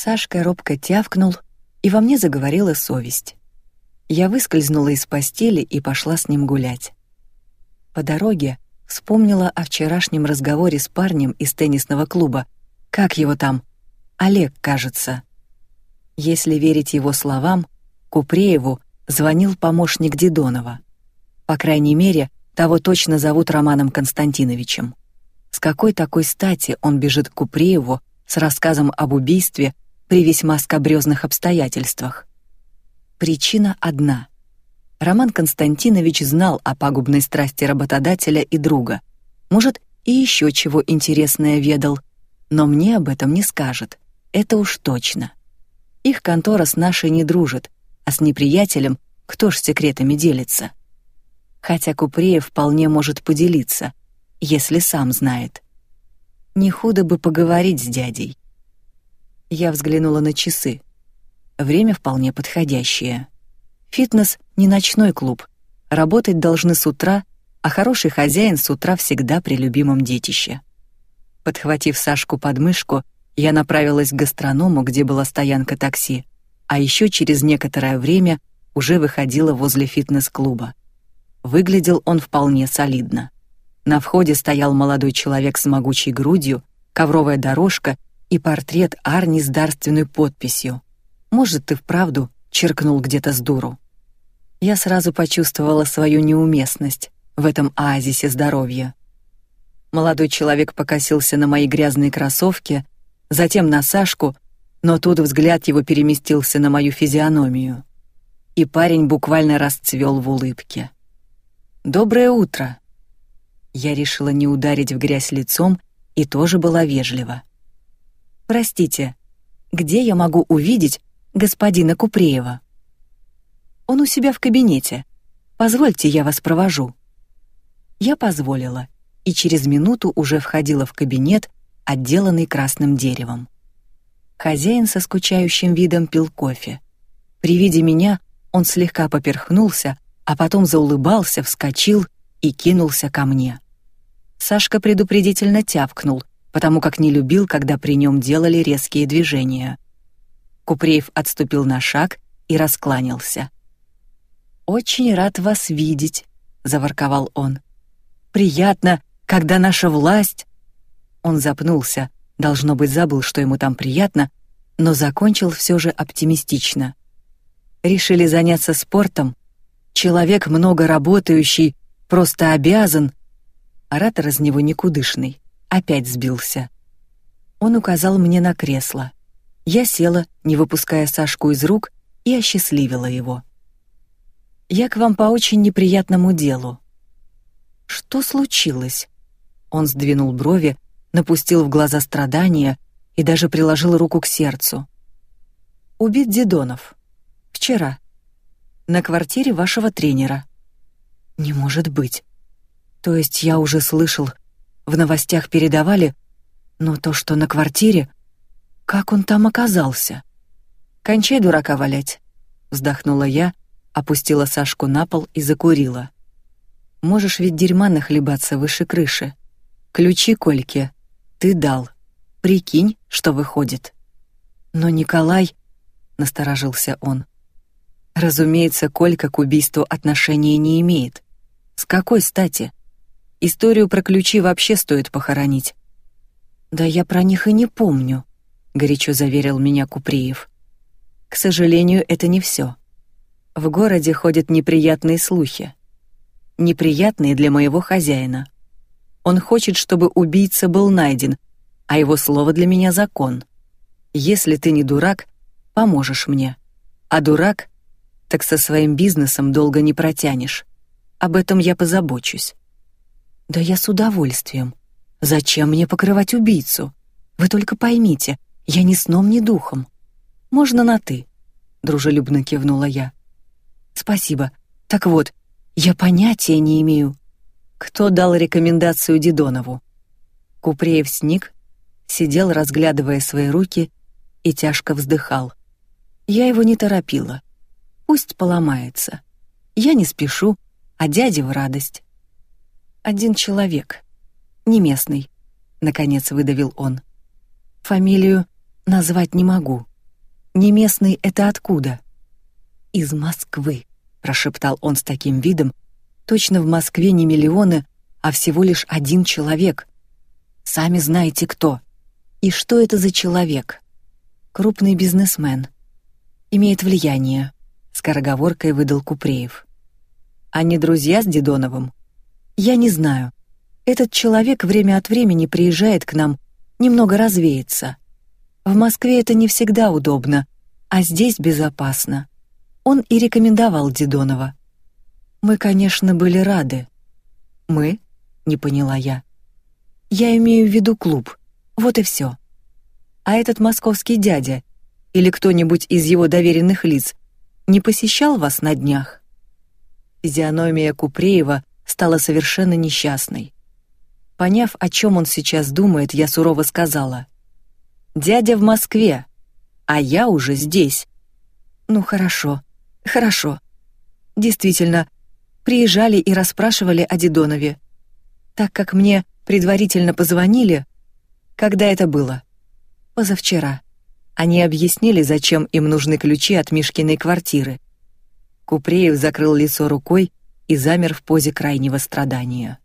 Сашка робко тявкнул, и во мне заговорила совесть. Я выскользнула из постели и пошла с ним гулять. По дороге вспомнила о вчерашнем разговоре с парнем из теннисного клуба. Как его там? Олег, кажется. Если верить его словам, Купрееву звонил помощник Дедонова. По крайней мере, того точно зовут Романом Константиновичем. С какой такой стати он бежит к Купрееву с рассказом об убийстве при весьма скабрёзных обстоятельствах? Причина одна. Роман Константинович знал о пагубной страсти работодателя и друга. Может, и еще чего интересное ведал, но мне об этом не скажет. Это уж точно. Их контора с нашей не дружит, а с неприятелем кто ж секретами делится? Хотя Купреев вполне может поделиться, если сам знает. Не худо бы поговорить с дядей. Я взглянула на часы. Время вполне подходящее. Фитнес не ночной клуб. Работать должны с утра, а хороший хозяин с утра всегда при любимом детище. Подхватив Сашку под мышку, я направилась к гастроному, где была стоянка такси, а еще через некоторое время уже выходила возле фитнес-клуба. Выглядел он вполне солидно. На входе стоял молодой человек с могучей грудью, ковровая дорожка и портрет Арни с дарственной подписью. Может, ты вправду черкнул где-то с дуру. Я сразу почувствовала свою неуместность в этом оазисе здоровья. Молодой человек покосился на мои грязные кроссовки, затем на Сашку, но тут взгляд его переместился на мою физиономию, и парень буквально расцвел в улыбке. Доброе утро. Я решила не ударить в грязь лицом и тоже была вежлива. Простите, где я могу увидеть господина Купреева? Он у себя в кабинете. Позвольте, я вас провожу. Я позволила, и через минуту уже входила в кабинет, отделанный красным деревом. Хозяин со скучающим видом пил кофе. При виде меня он слегка поперхнулся, а потом заулыбался, вскочил и кинулся ко мне. Сашка предупредительно тявкнул, потому как не любил, когда при нем делали резкие движения. Купреев отступил на шаг и раскланялся. «Очень рад вас видеть», — заворковал он. «Приятно, когда наша власть...» Он запнулся, должно быть, забыл, что ему там приятно, но закончил все же оптимистично. «Решили заняться спортом? Человек много работающий просто обязан. Оратор из него никудышный. Опять сбился. Он указал мне на кресло. Я села, не выпуская Сашку из рук, и осчастливила его. Я к вам по очень неприятному делу. Что случилось? Он сдвинул брови, напустил в глаза страдания и даже приложил руку к сердцу. Убит Дедонов. Вчера на квартире вашего тренера. Не может быть. То есть я уже слышал, в новостях передавали, но то, что на квартире, как он там оказался? Кончай дурака валять, вздохнула я, опустила Сашку на пол и закурила. Можешь ведь дерьма нахлебаться выше крыши. Ключи Кольке ты дал. Прикинь, что выходит. Но Николай, насторожился он. Разумеется, Колька к убийству отношения не имеет. С какой стати? Историю про ключи вообще стоит похоронить. Да я про них и не помню, горячо заверил меня Куприев. К сожалению, это не все. В городе ходят неприятные слухи. Неприятные для моего хозяина. Он хочет, чтобы убийца был найден, а его слово для меня закон. Если ты не дурак, поможешь мне. А дурак так со своим бизнесом долго не протянешь. Об этом я позабочусь. Да я с удовольствием. Зачем мне покрывать убийцу? Вы только поймите, я ни сном, ни духом. Можно на ты, дружелюбно кивнула я. Спасибо. Так вот, я понятия не имею, кто дал рекомендацию Дидонову. Купреев сник, сидел, разглядывая свои руки и тяжко вздыхал. Я его не торопила. Пусть поломается. Я не спешу, а дяде в радость. Один человек, не местный, наконец выдавил он. Фамилию назвать не могу. Не местный это откуда? Из Москвы, прошептал он с таким видом, точно в Москве не миллионы, а всего лишь один человек. Сами знаете кто. И что это за человек? Крупный бизнесмен. Имеет влияние. Скороговоркой выдал Купреев. Они друзья с Дедоновым? Я не знаю. Этот человек время от времени приезжает к нам, немного развеяться. В Москве это не всегда удобно, а здесь безопасно. Он и рекомендовал Дедонова. Мы, конечно, были рады. Мы? Не поняла я. Я имею в виду клуб. Вот и все. А этот московский дядя или кто-нибудь из его доверенных лиц не посещал вас на днях? Физиономия Купреева стала совершенно несчастной. Поняв, о чем он сейчас думает, я сурово сказала: "Дядя в Москве, а я уже здесь". Ну хорошо, хорошо. Действительно, приезжали и расспрашивали о Дедонове. Так как мне предварительно позвонили, когда это было? Позавчера. Они объяснили, зачем им нужны ключи от Мишкиной квартиры. Купреев закрыл лицо рукой и замер в позе крайнего страдания.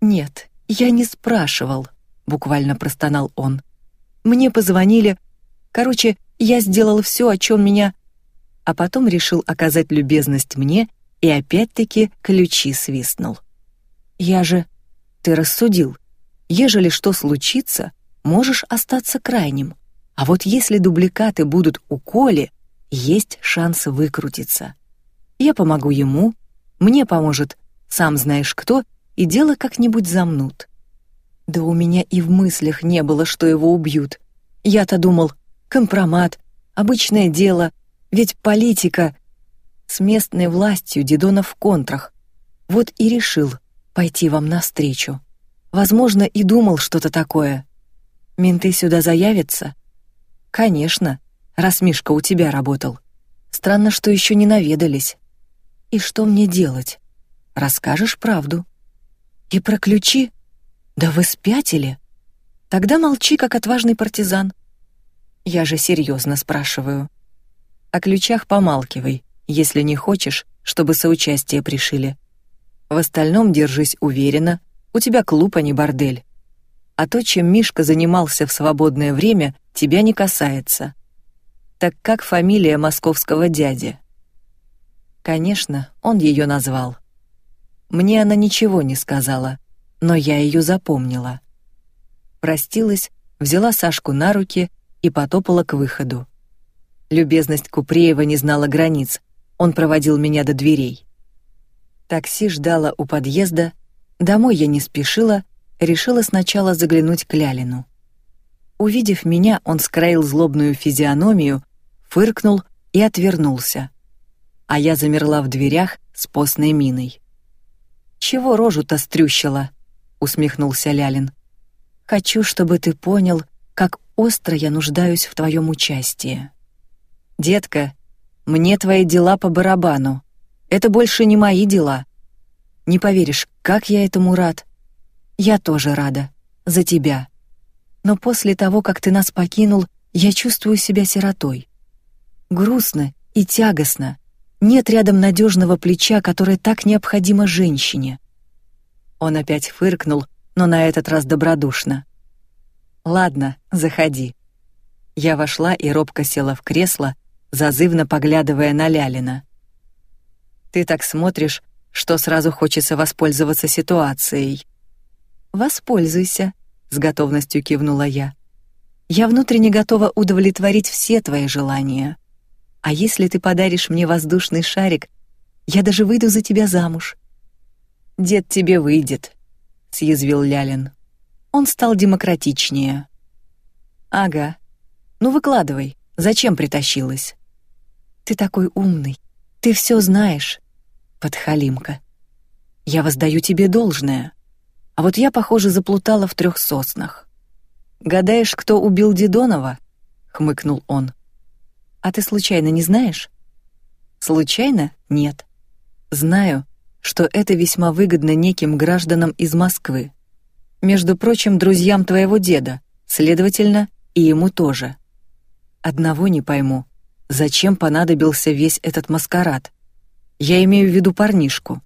Нет, я не спрашивал, буквально простонал он. Мне позвонили. Короче, я сделал все, о чем меня, а потом решил оказать любезность мне и опять-таки ключи свистнул. Я же, ты рассудил, ежели что случится, можешь остаться крайним. А вот если дубликаты будут у Коли, есть шанс выкрутиться. Я помогу ему, мне поможет, сам знаешь кто, и дело как-нибудь замнут. Да у меня и в мыслях не было, что его убьют. Я-то думал, компромат, обычное дело, ведь политика с местной властью Дедонов в контрах. Вот и решил пойти вам навстречу. Возможно, и думал что-то такое. Менты сюда заявятся? Конечно, раз Мишка у тебя работал. Странно, что еще не наведались. И что мне делать? Расскажешь правду. И про ключи? Да вы спятили? Тогда молчи, как отважный партизан. Я же серьезно спрашиваю. О ключах помалкивай, если не хочешь, чтобы соучастие пришили. В остальном держись уверенно. У тебя клуб, а не бордель. А то, чем Мишка занимался в свободное время, тебя не касается. Так как фамилия московского дяди? Конечно, он ее назвал. Мне она ничего не сказала, но я ее запомнила. Простилась, взяла Сашку на руки и потопала к выходу. Любезность Купреева не знала границ. Он проводил меня до дверей. Такси ждало у подъезда. Домой я не спешила, решила сначала заглянуть к Лялину. Увидев меня, он скроил злобную физиономию, фыркнул и отвернулся. А я замерла в дверях с постной миной. Чего рожу-то стрющила? усмехнулся Лялин. Хочу, чтобы ты понял, как остро я нуждаюсь в твоем участии. Детка, мне твои дела по барабану. Это больше не мои дела. Не поверишь, как я этому рад. Я тоже рада за тебя. Но после того, как ты нас покинул, я чувствую себя сиротой. Грустно и тягостно. Нет рядом надежного плеча, которое так необходимо женщине. Он опять фыркнул, но на этот раз добродушно. Ладно, заходи. Я вошла и робко села в кресло, зазывно поглядывая на Лялина. Ты так смотришь, что сразу хочется воспользоваться ситуацией. Воспользуйся, с готовностью кивнула я. Я внутренне готова удовлетворить все твои желания. А если ты подаришь мне воздушный шарик, я даже выйду за тебя замуж. Дед тебе выйдет, съязвил Лялин. Он стал демократичнее. Ага. Ну выкладывай, зачем притащилась? Ты такой умный, ты все знаешь, подхалимка. Я воздаю тебе должное. А вот я, похоже, заплутала в трех соснах. Гадаешь, кто убил Дедонова? хмыкнул он. А ты случайно не знаешь? Случайно? Нет. Знаю, что это весьма выгодно неким гражданам из Москвы. Между прочим, друзьям твоего деда, следовательно, и ему тоже. Одного не пойму. Зачем понадобился весь этот маскарад? Я имею в виду парнишку.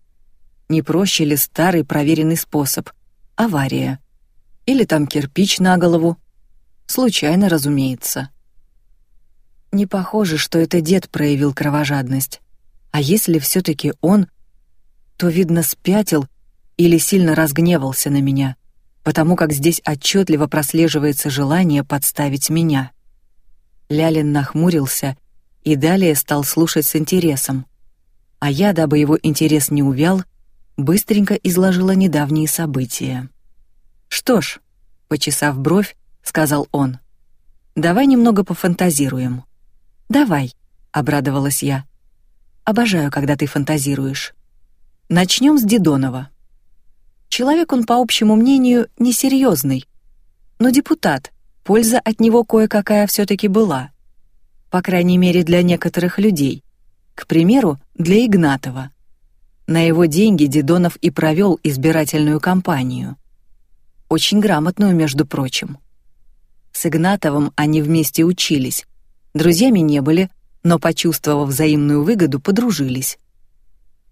Не проще ли старый проверенный способ? Авария. Или там кирпич на голову. Случайно, разумеется. Не похоже, что это дед проявил кровожадность. А если все таки он, то, видно, спятил или сильно разгневался на меня, потому как здесь отчетливо прослеживается желание подставить меня. Лялин нахмурился и далее стал слушать с интересом. А я, дабы его интерес не увял, быстренько изложила недавние события. «Что ж», — почесав бровь, сказал он, — «давай немного пофантазируем». «Давай», — обрадовалась я. «Обожаю, когда ты фантазируешь». Начнем с Дидонова. Человек он, по общему мнению, несерьезный, но депутат, польза от него кое-какая все-таки была по крайней мере для некоторых людей. К примеру, для Игнатова. На его деньги Дидонов и провел избирательную кампанию. Очень грамотную, между прочим. С Игнатовым они вместе учились. Друзьями не были, но, почувствовав взаимную выгоду, подружились.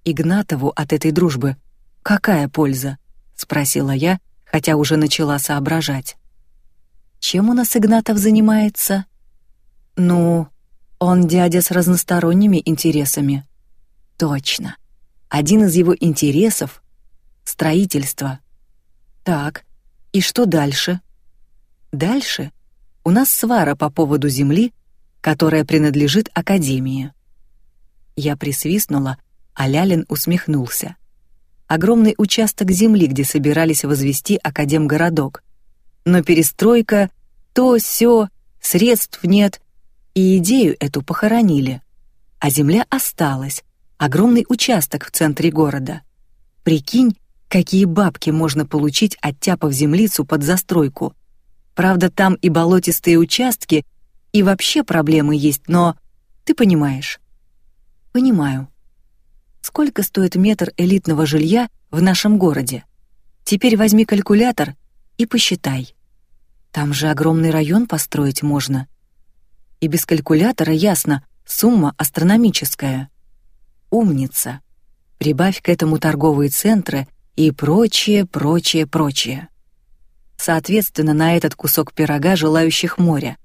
Игнатову от этой дружбы какая польза? спросила я, хотя уже начала соображать. Чем у нас Игнатов занимается? Ну, он дядя с разносторонними интересами. Точно. Один из его интересов — строительство. Так, и что дальше? Дальше у нас свара по поводу земли, которая принадлежит Академии. Я присвистнула, а Лялин усмехнулся. Огромный участок земли, где собирались возвести Академгородок. Но перестройка, то сё, средств нет, и идею эту похоронили. А земля осталась, огромный участок в центре города. Прикинь, какие бабки можно получить, оттяпав землицу под застройку. Правда, там и болотистые участки, и вообще проблемы есть, но ты понимаешь. Понимаю. Сколько стоит метр элитного жилья в нашем городе? Теперь возьми калькулятор и посчитай. Там же огромный район построить можно и без калькулятора ясно, сумма астрономическая. Умница. Прибавь к этому торговые центры и прочее, прочее, прочее. Соответственно, на этот кусок пирога желающих моря.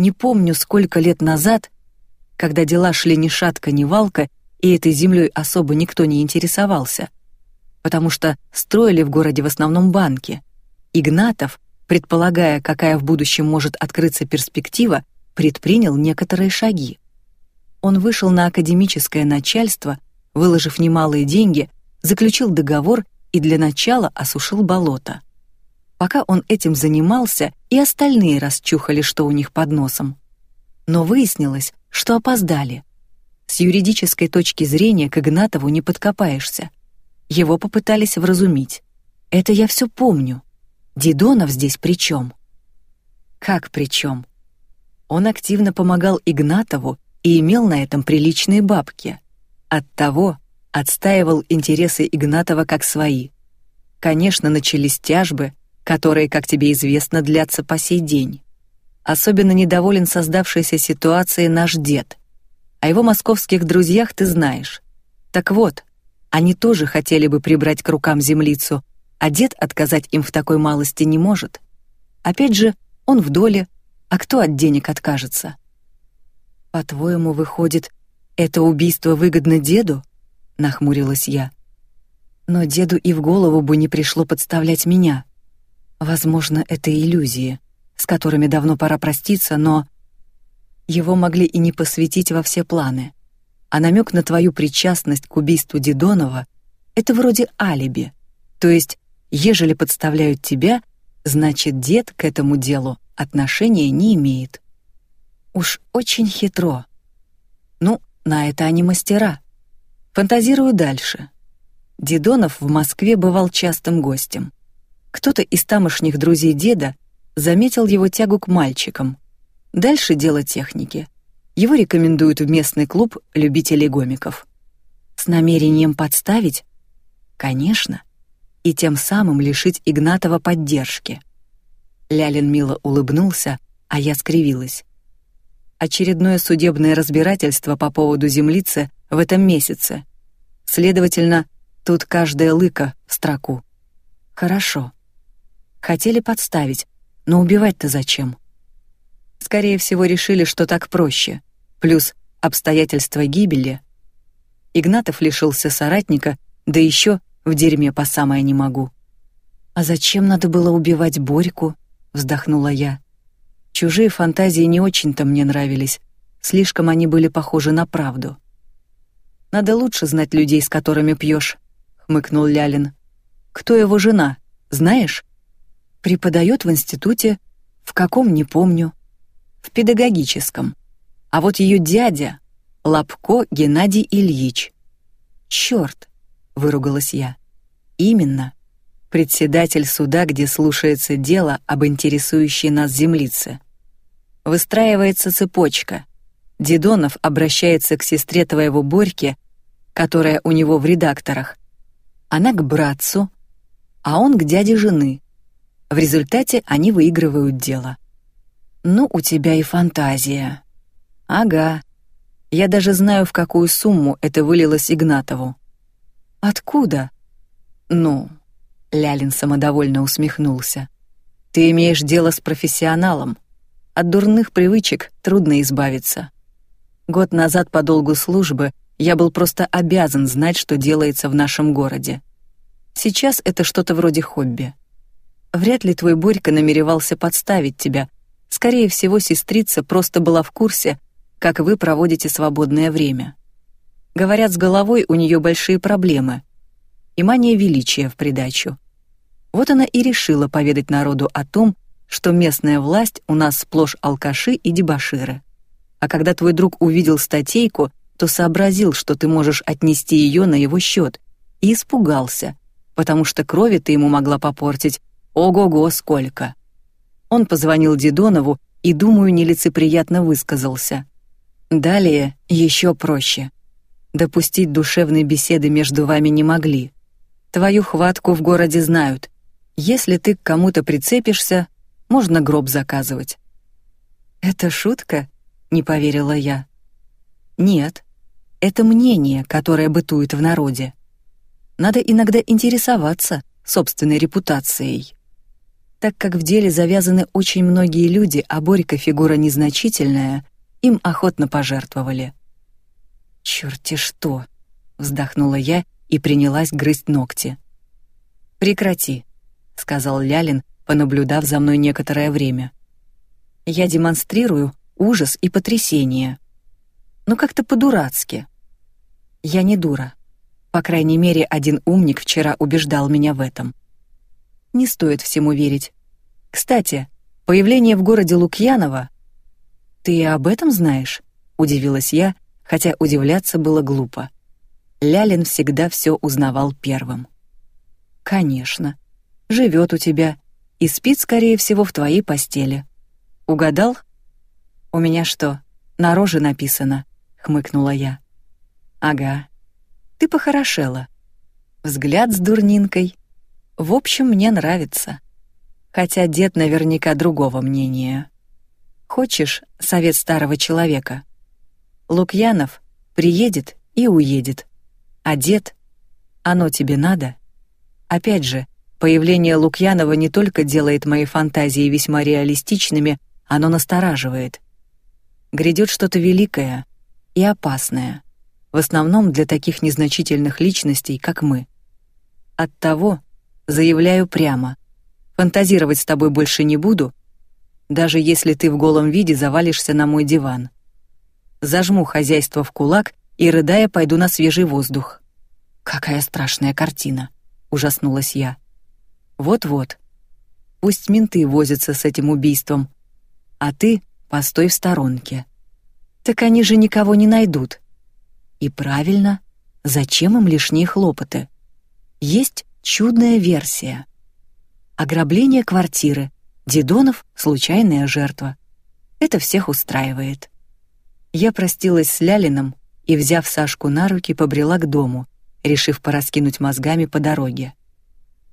Не помню, сколько лет назад, когда дела шли ни шатка, ни валка, и этой землей особо никто не интересовался, потому что строили в городе в основном банки. Игнатов, предполагая, какая в будущем может открыться перспектива, предпринял некоторые шаги. Он вышел на академическое начальство, выложив немалые деньги, заключил договор и для начала осушил болото. Пока он этим занимался, и остальные расчухали, что у них под носом. Но выяснилось, что опоздали. С юридической точки зрения к Игнатову не подкопаешься. Его попытались вразумить. Это я все помню. Дидонов здесь при чем? Как при чем? Он активно помогал Игнатову и имел на этом приличные бабки. Оттого отстаивал интересы Игнатова как свои. Конечно, начались тяжбы, которые, как тебе известно, длятся по сей день. Особенно недоволен создавшейся ситуацией наш дед. О его московских друзьях ты знаешь. Так вот, они тоже хотели бы прибрать к рукам землицу, а дед отказать им в такой малости не может. Опять же, он в доле, а кто от денег откажется? По-твоему, выходит, это убийство выгодно деду? Нахмурилась я. Но деду и в голову бы не пришло подставлять меня. Возможно, это иллюзии, с которыми давно пора проститься, но его могли и не посвятить во все планы. А намек на твою причастность к убийству Дидонова — это вроде алиби. То есть, ежели подставляют тебя, значит, дед к этому делу отношения не имеет. Уж очень хитро. Ну, на это они мастера. Фантазирую дальше. Дидонов в Москве бывал частым гостем. Кто-то из тамошних друзей деда заметил его тягу к мальчикам. Дальше дело техники. Его рекомендуют в местный клуб любителей гомиков. С намерением подставить? Конечно. И тем самым лишить Игнатова поддержки. Лялин мило улыбнулся, а я скривилась. Очередное судебное разбирательство по поводу землицы в этом месяце. Следовательно, тут каждая лыка в строку. Хорошо. Хотели подставить, но убивать-то зачем? Скорее всего, решили, что так проще. Плюс обстоятельства гибели. Игнатов лишился соратника, да еще в дерьме по самое не могу. А зачем надо было убивать Борьку? вздохнула я. Чужие фантазии не очень-то мне нравились, слишком они были похожи на правду. Надо лучше знать людей, с которыми пьешь, хмыкнул Лялин. Кто его жена, знаешь? Преподает в институте, в каком не помню, в педагогическом. А вот ее дядя Лапко Геннадий Ильич. Черт, выругалась я. Именно. Председатель суда, где слушается дело об интересующей нас землице. Выстраивается цепочка. Дедонов обращается к сестре твоего Борьки, которая у него в редакторах. Она к братцу, а он к дяде жены. В результате они выигрывают дело. Ну, у тебя и фантазия. Ага. Я даже знаю, в какую сумму это вылилось Игнатову. Откуда? Ну, Лялин самодовольно усмехнулся. Ты имеешь дело с профессионалом. От дурных привычек трудно избавиться. Год назад по долгу службы я был просто обязан знать, что делается в нашем городе. Сейчас это что-то вроде хобби. Вряд ли твой Борька намеревался подставить тебя. Скорее всего, сестрица просто была в курсе, как вы проводите свободное время. Говорят, с головой у нее большие проблемы. И мания величия в придачу. Вот она и решила поведать народу о том, что местная власть у нас сплошь алкаши и дебоширы. А когда твой друг увидел статейку, то сообразил, что ты можешь отнести ее на его счет, и испугался, потому что крови ты ему могла попортить. Ого-го, сколько! Он позвонил Дедонову и, думаю, нелицеприятно высказался. Далее еще проще. Допустить душевной беседы между вами не могли. Твою хватку в городе знают. Если ты к кому-то прицепишься, можно гроб заказывать. Это шутка? Не поверила я. Нет, это мнение, которое бытует в народе. Надо иногда интересоваться собственной репутацией. Так как в деле завязаны очень многие люди, а Борька фигура незначительная, им охотно пожертвовали. «Чёрти что!» — вздохнула я и принялась грызть ногти. «Прекрати», — сказал Лялин, понаблюдав за мной некоторое время. «Я демонстрирую ужас и потрясение. Но как-то по-дурацки. Я не дура. По крайней мере, один умник вчера убеждал меня в этом. Не стоит всему верить. Кстати, появление в городе Лукьяново «Ты об этом знаешь?» — удивилась я, хотя удивляться было глупо. Лялин всегда все узнавал первым. «Конечно. Живет у тебя и спит, скорее всего, в твоей постели. Угадал?» «У меня что, на роже написано?» — хмыкнула я. «Ага. Ты похорошела. Взгляд с дурнинкой. В общем, мне нравится. Хотя дед наверняка другого мнения». Хочешь совет старого человека? Лукьянов приедет и уедет. А дед, оно тебе надо? Опять же, появление Лукьянова не только делает мои фантазии весьма реалистичными, оно настораживает. Грядет что-то великое и опасное, в основном для таких незначительных личностей, как мы. Оттого заявляю прямо: фантазировать с тобой больше не буду даже если ты в голом виде завалишься на мой диван. Зажму хозяйство в кулак и, рыдая, пойду на свежий воздух. Какая страшная картина, ужаснулась я. Вот-вот. Пусть менты возятся с этим убийством, а ты постой в сторонке. Так они же никого не найдут. И правильно, зачем им лишние хлопоты? Есть чудная версия. Ограбление квартиры, Дидонов — случайная жертва. Это всех устраивает. Я простилась с Лялиным и, взяв Сашку на руки, побрела к дому, решив пораскинуть мозгами по дороге.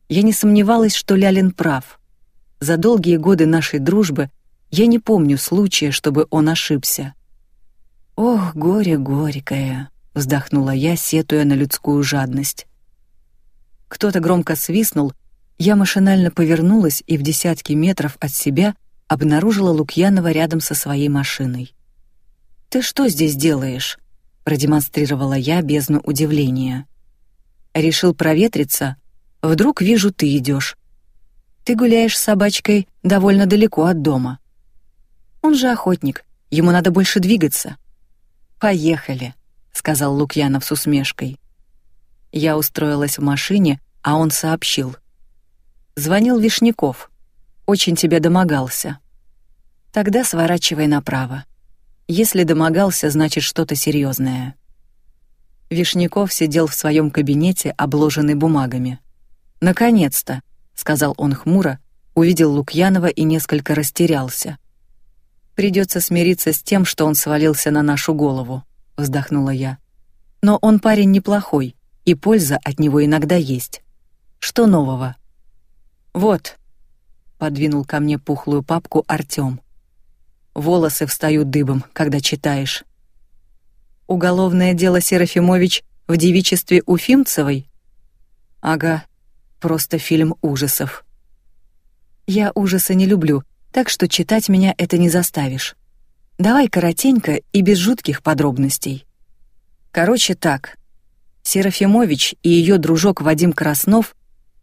Я не сомневалась, что Лялин прав. За долгие годы нашей дружбы я не помню случая, чтобы он ошибся — Ох, горе горькое, вздохнула я, сетуя на людскую жадность. Кто-то громко свистнул, я машинально повернулась и в десятки метров от себя обнаружила Лукьянова рядом со своей машиной. «Ты что здесь делаешь?» — продемонстрировала я бездну удивления. «Решил проветриться? Вдруг вижу, ты идешь. Ты гуляешь с собачкой довольно далеко от дома. Он же охотник, ему надо больше двигаться». «Поехали», — сказал Лукьянов с усмешкой. Я устроилась в машине, а он сообщил. «Звонил Вишняков. Очень тебя домогался. Тогда сворачивай направо». Если домогался, значит что-то серьезное. Вишняков сидел в своем кабинете, обложенный бумагами. Наконец-то, сказал он хмуро, увидел Лукьянова и несколько растерялся. Придется смириться с тем, что он свалился на нашу голову, вздохнула я. Но он парень неплохой, и польза от него иногда есть. Что нового? Вот, подвинул ко мне пухлую папку Артём. Волосы встают дыбом, когда читаешь. Уголовное дело Серафимович в девичестве Уфимцевой? Ага, просто фильм ужасов. Я ужасы не люблю, так что читать меня это не заставишь. Давай коротенько и без жутких подробностей. Короче так. Серафимович и ее дружок Вадим Краснов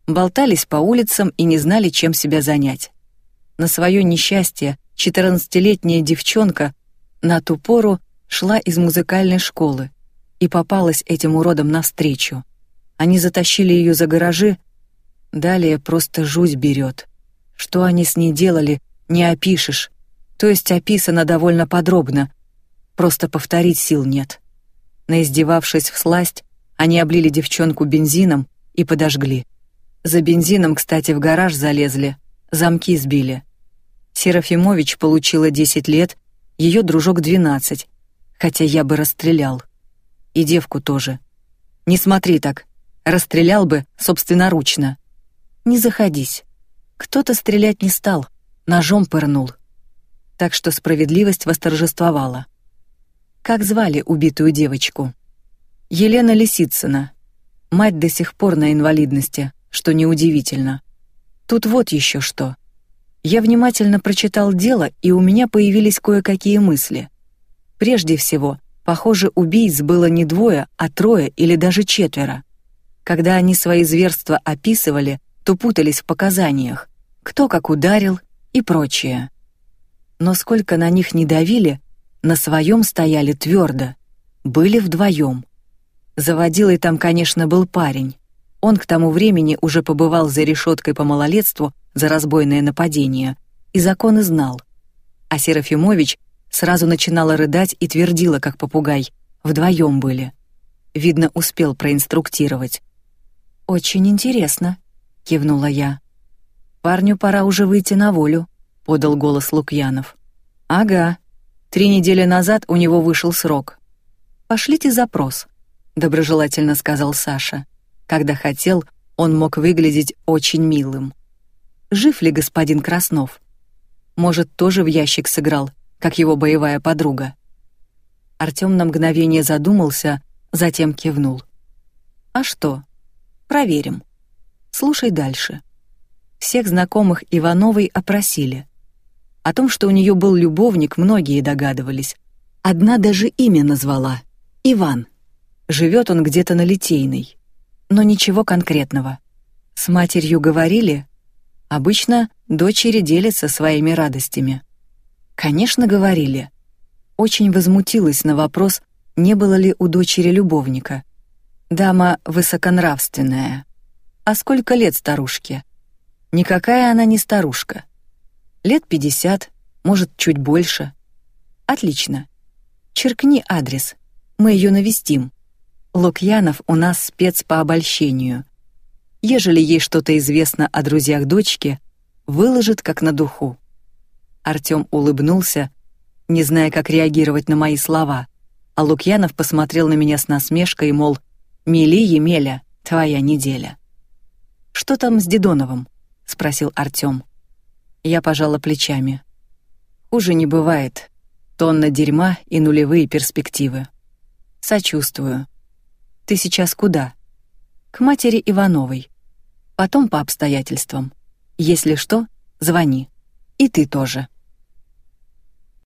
болтались по улицам и не знали, чем себя занять. На свое несчастье Четырнадцатилетняя девчонка на ту пору шла из музыкальной школы и попалась этим уродам навстречу. Они затащили ее за гаражи, далее просто жуть берет. Что они с ней делали, не опишешь. То есть описано довольно подробно, просто повторить сил нет. Наиздевавшись в сласть, они облили девчонку бензином и подожгли. За бензином, кстати, в гараж залезли, замки сбили. Серафимович получила 10 лет, ее дружок 12, хотя я бы расстрелял. И девку тоже. Не смотри так, расстрелял бы собственноручно. Не заходись. Кто-то стрелять не стал, ножом пырнул. Так что справедливость восторжествовала. Как звали убитую девочку? Елена Лисицына. Мать до сих пор на инвалидности, что неудивительно. Тут вот еще что. Я внимательно прочитал дело, и у меня появились кое-какие мысли. Прежде всего, похоже, убийц было не двое, а трое или даже четверо. Когда они свои зверства описывали, то путались в показаниях, кто как ударил и прочее. Но сколько на них не давили, на своем стояли твердо, были вдвоем. Заводилой там, конечно, был парень. Он к тому времени уже побывал за решеткой по малолетству за разбойное нападение, и законы знал. А Серафимович сразу начинала рыдать и твердила, как попугай, вдвоем были. Видно, успел проинструктировать. «Очень интересно», — кивнула я. «Парню пора уже выйти на волю», — подал голос Лукьянов. «Ага. Три недели назад у него вышел срок. Пошлите запрос», — доброжелательно сказал Саша. Когда хотел, он мог выглядеть очень милым жив ли господин Краснов. Может, тоже в ящик сыграл, как его боевая подруга. Артём на мгновение задумался, затем кивнул. А что? Проверим. Слушай дальше. Всех знакомых Ивановой опросили. О том, что у нее был любовник, многие догадывались. Одна даже имя назвала Иван. Живет он где-то на Литейной. Но ничего конкретного. С матерью говорили, Обычно дочери делятся своими радостями. Конечно, говорили. Очень возмутилась на вопрос, не было ли у дочери любовника. Дама высоконравственная. А сколько лет старушке? Никакая она не старушка. Лет пятьдесят, может, чуть больше. Отлично. Черкни адрес. Мы ее навестим. Лукьянов у нас спец по обольщению. Ежели ей что-то известно о друзьях дочки, выложит как на духу. Артём улыбнулся, не зная, как реагировать на мои слова, а Лукьянов посмотрел на меня с насмешкой, мол, «Мели, Емеля, твоя неделя». «Что там с Дедоновым?» — спросил Артём. Я пожала плечами. «Хуже не бывает. Тонна дерьма и нулевые перспективы. Сочувствую. Ты сейчас куда? К матери Ивановой. Потом по обстоятельствам. Если что, звони. И ты тоже.